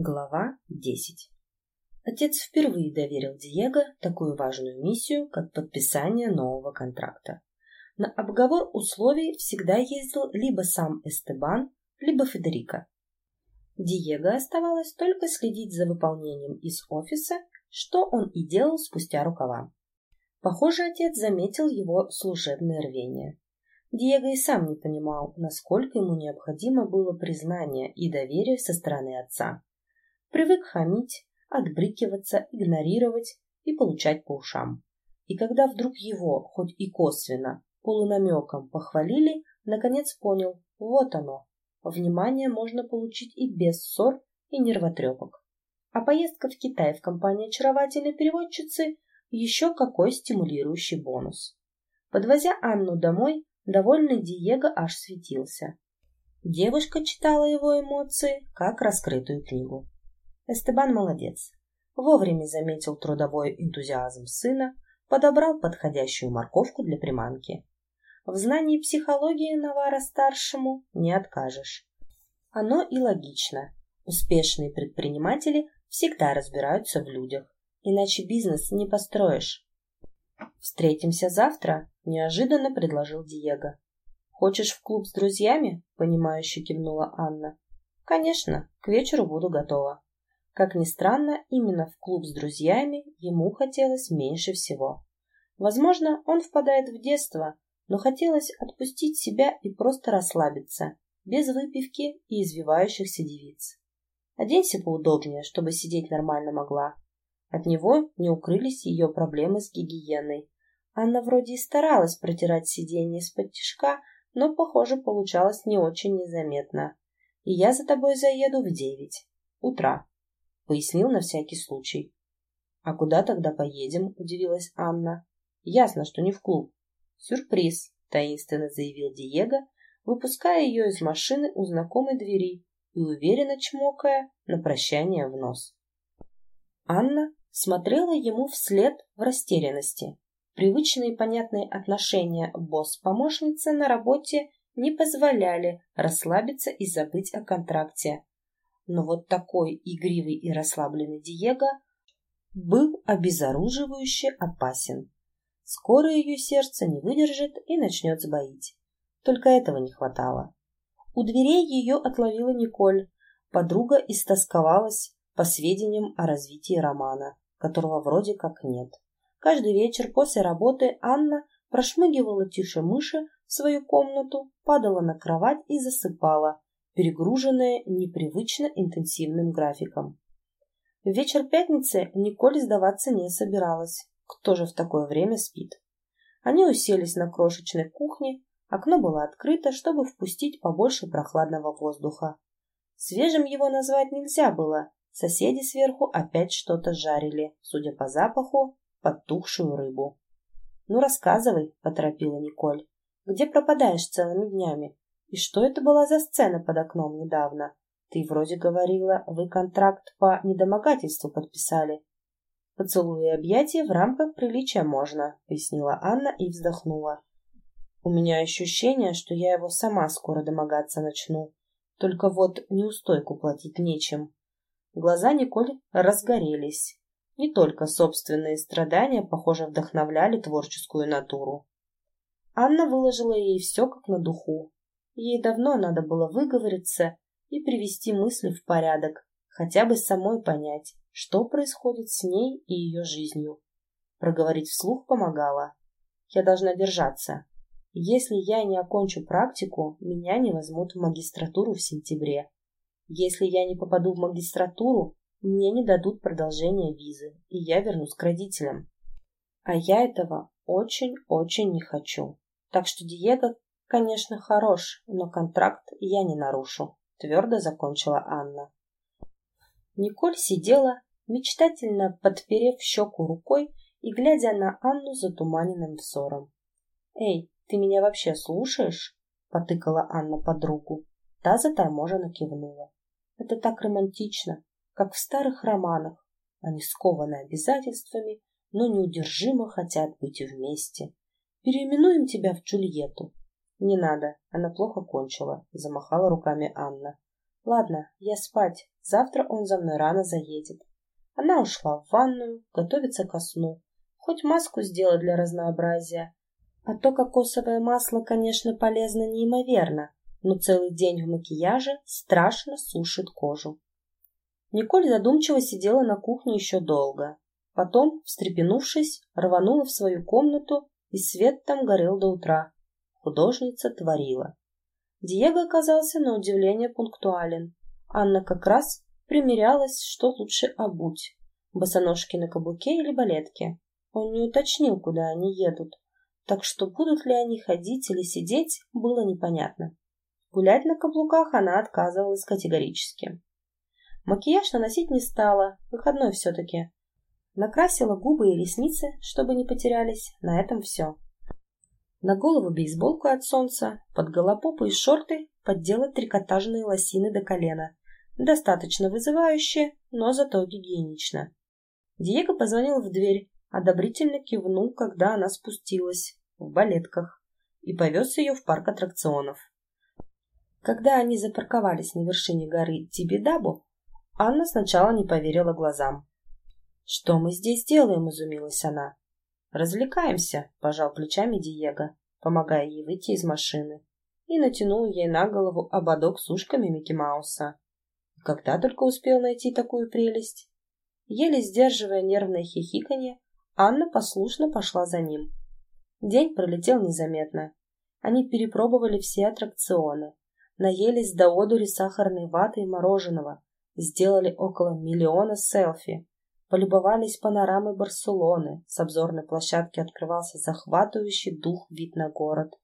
Глава 10 Отец впервые доверил Диего такую важную миссию, как подписание нового контракта. На обговор условий всегда ездил либо сам Эстебан, либо Федерико. Диего оставалось только следить за выполнением из офиса, что он и делал спустя рукава. Похоже, отец заметил его служебное рвение. Диего и сам не понимал, насколько ему необходимо было признание и доверие со стороны отца. Привык хамить, отбрыкиваться, игнорировать и получать по ушам. И когда вдруг его, хоть и косвенно, полунамеком похвалили, наконец понял, вот оно. Внимание можно получить и без ссор и нервотрепок. А поездка в Китай в компании очаровательной переводчицы – еще какой стимулирующий бонус. Подвозя Анну домой, довольный Диего аж светился. Девушка читала его эмоции, как раскрытую книгу. Эстебан молодец. Вовремя заметил трудовой энтузиазм сына, подобрал подходящую морковку для приманки. В знании психологии Навара-старшему не откажешь. Оно и логично. Успешные предприниматели всегда разбираются в людях, иначе бизнес не построишь. «Встретимся завтра», — неожиданно предложил Диего. «Хочешь в клуб с друзьями?» — понимающе кивнула Анна. «Конечно, к вечеру буду готова». Как ни странно, именно в клуб с друзьями ему хотелось меньше всего. Возможно, он впадает в детство, но хотелось отпустить себя и просто расслабиться, без выпивки и извивающихся девиц. Оденься поудобнее, чтобы сидеть нормально могла. От него не укрылись ее проблемы с гигиеной. Анна вроде и старалась протирать сиденье из-под тишка, но, похоже, получалось не очень незаметно. И я за тобой заеду в девять утра. Пояснил на всякий случай. «А куда тогда поедем?» – удивилась Анна. «Ясно, что не в клуб». «Сюрприз», – таинственно заявил Диего, выпуская ее из машины у знакомой двери и уверенно чмокая на прощание в нос. Анна смотрела ему вслед в растерянности. Привычные и понятные отношения босс-помощницы на работе не позволяли расслабиться и забыть о контракте, но вот такой игривый и расслабленный Диего был обезоруживающе опасен. Скоро ее сердце не выдержит и начнет сбоить. Только этого не хватало. У дверей ее отловила Николь. Подруга истосковалась по сведениям о развитии романа, которого вроде как нет. Каждый вечер после работы Анна прошмыгивала тише мыши в свою комнату, падала на кровать и засыпала, перегруженная непривычно интенсивным графиком. В вечер пятницы Николь сдаваться не собиралась. Кто же в такое время спит? Они уселись на крошечной кухне, окно было открыто, чтобы впустить побольше прохладного воздуха. Свежим его назвать нельзя было, соседи сверху опять что-то жарили, судя по запаху, подтухшую рыбу. «Ну, рассказывай», — поторопила Николь. «Где пропадаешь целыми днями? И что это была за сцена под окном недавно? Ты вроде говорила, вы контракт по недомогательству подписали. Поцелуи и объятия в рамках приличия можно, пояснила Анна и вздохнула. У меня ощущение, что я его сама скоро домогаться начну. Только вот неустойку платить нечем. Глаза Николь разгорелись. Не только собственные страдания, похоже, вдохновляли творческую натуру. Анна выложила ей все как на духу, Ей давно надо было выговориться и привести мысли в порядок, хотя бы самой понять, что происходит с ней и ее жизнью. Проговорить вслух помогало. Я должна держаться. Если я не окончу практику, меня не возьмут в магистратуру в сентябре. Если я не попаду в магистратуру, мне не дадут продолжения визы, и я вернусь к родителям. А я этого очень-очень не хочу. Так что Диего Конечно, хорош, но контракт я не нарушу, твердо закончила Анна. Николь сидела, мечтательно подперев щеку рукой и глядя на Анну затуманенным взором. «Эй, ты меня вообще слушаешь?» — потыкала Анна подругу. Та заторможенно кивнула. «Это так романтично, как в старых романах. Они скованы обязательствами, но неудержимо хотят быть вместе. Переименуем тебя в Джульетту. «Не надо, она плохо кончила», — замахала руками Анна. Ладно, я спать. Завтра он за мной рано заедет. Она ушла в ванную, готовится ко сну. Хоть маску сделать для разнообразия. А то кокосовое масло, конечно, полезно неимоверно, но целый день в макияже страшно сушит кожу. Николь задумчиво сидела на кухне еще долго. Потом, встрепенувшись, рванула в свою комнату, и свет там горел до утра. Художница творила. Диего оказался на удивление пунктуален. Анна как раз примерялась, что лучше обуть. Босоножки на каблуке или балетке. Он не уточнил, куда они едут. Так что будут ли они ходить или сидеть, было непонятно. Гулять на каблуках она отказывалась категорически. Макияж наносить не стала, выходной все-таки. Накрасила губы и ресницы, чтобы не потерялись, на этом все. На голову бейсболку от солнца, под голопопу и шорты поддела трикотажные лосины до колена. Достаточно вызывающие, но зато гигиенично. Диего позвонил в дверь, одобрительно кивнул, когда она спустилась, в балетках, и повез ее в парк аттракционов. Когда они запарковались на вершине горы Тибидабу, Анна сначала не поверила глазам. «Что мы здесь делаем?» – изумилась она. «Развлекаемся», — пожал плечами Диего, помогая ей выйти из машины, и натянул ей на голову ободок с ушками Микки Мауса. Когда только успел найти такую прелесть? Еле сдерживая нервное хихиканье, Анна послушно пошла за ним. День пролетел незаметно. Они перепробовали все аттракционы, наелись до одури сахарной ваты и мороженого, сделали около миллиона селфи, полюбовались панорамой Барселоны. С обзорной площадки открывался захватывающий дух вид на город.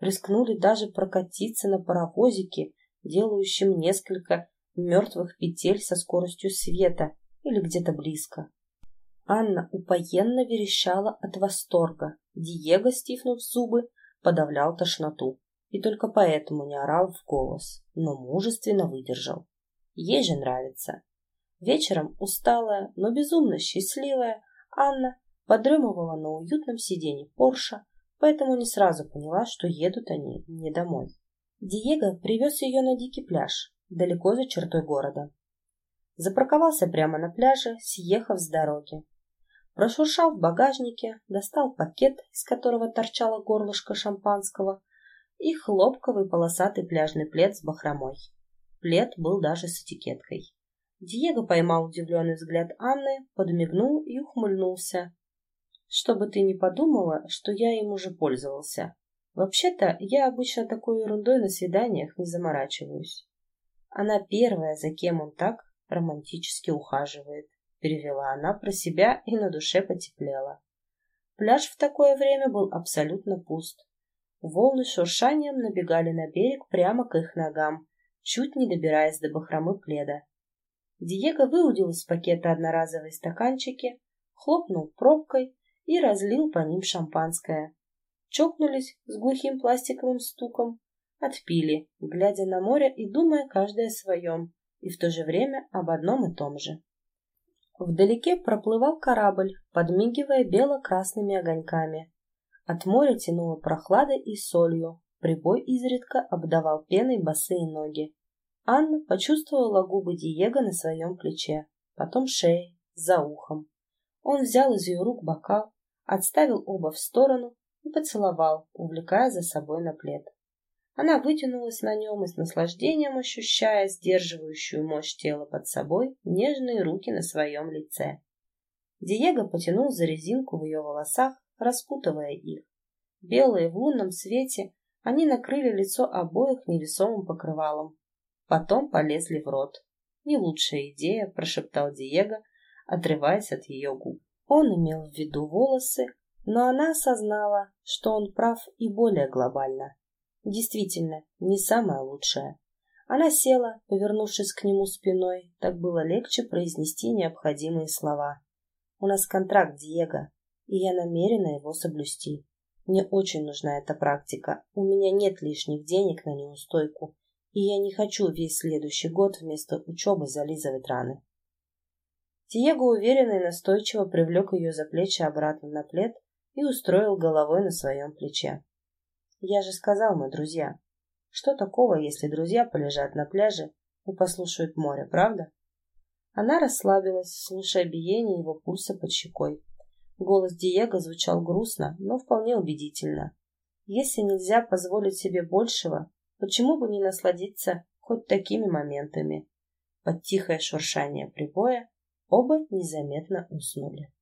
Рискнули даже прокатиться на паровозике, делающем несколько мертвых петель со скоростью света или где-то близко. Анна упоенно верещала от восторга. Диего, стиснув зубы, подавлял тошноту. И только поэтому не орал в голос, но мужественно выдержал. Ей же нравится. Вечером, усталая, но безумно счастливая, Анна подремывала на уютном сиденье Порша, поэтому не сразу поняла, что едут они не домой. Диего привез ее на дикий пляж, далеко за чертой города. Запарковался прямо на пляже, съехав с дороги. Прошуршал в багажнике, достал пакет, из которого торчало горлышко шампанского, и хлопковый полосатый пляжный плед с бахромой. Плед был даже с этикеткой. Диего поймал удивленный взгляд Анны, подмигнул и ухмыльнулся. «Чтобы ты не подумала, что я им уже пользовался. Вообще-то, я обычно такой ерундой на свиданиях не заморачиваюсь. Она первая, за кем он так романтически ухаживает», — перевела она про себя и на душе потеплела. Пляж в такое время был абсолютно пуст. Волны шуршанием набегали на берег прямо к их ногам, чуть не добираясь до бахромы пледа. Диего выудил из пакета одноразовые стаканчики, хлопнул пробкой и разлил по ним шампанское. Чокнулись с глухим пластиковым стуком, отпили, глядя на море и думая каждое о своем, и в то же время об одном и том же. Вдалеке проплывал корабль, подмигивая бело-красными огоньками. От моря тянуло прохладой и солью, прибой изредка обдавал пеной босые ноги. Анна почувствовала губы Диего на своем плече, потом шеей, за ухом. Он взял из ее рук бокал, отставил оба в сторону и поцеловал, увлекая за собой на плед. Она вытянулась на нем и с наслаждением ощущая сдерживающую мощь тела под собой, нежные руки на своем лице. Диего потянул за резинку в ее волосах, распутывая их. Белые в лунном свете, они накрыли лицо обоих невесомым покрывалом, Потом полезли в рот. «Не лучшая идея», — прошептал Диего, отрываясь от ее губ. Он имел в виду волосы, но она осознала, что он прав и более глобально. Действительно, не самое лучшее. Она села, повернувшись к нему спиной, так было легче произнести необходимые слова. «У нас контракт, Диего, и я намерена его соблюсти. Мне очень нужна эта практика. У меня нет лишних денег на неустойку, и я не хочу весь следующий год вместо учебы зализывать раны. Диего уверенно и настойчиво привлек ее за плечи обратно на плед и устроил головой на своем плече. «Я же сказал, мы друзья. Что такого, если друзья полежат на пляже и послушают море, правда? Она расслабилась, слушая биение его пульса под щекой. Голос Диего звучал грустно, но вполне убедительно. Если нельзя позволить себе большего, почему бы не насладиться хоть такими моментами? Под тихое шуршание прибоя оба незаметно уснули.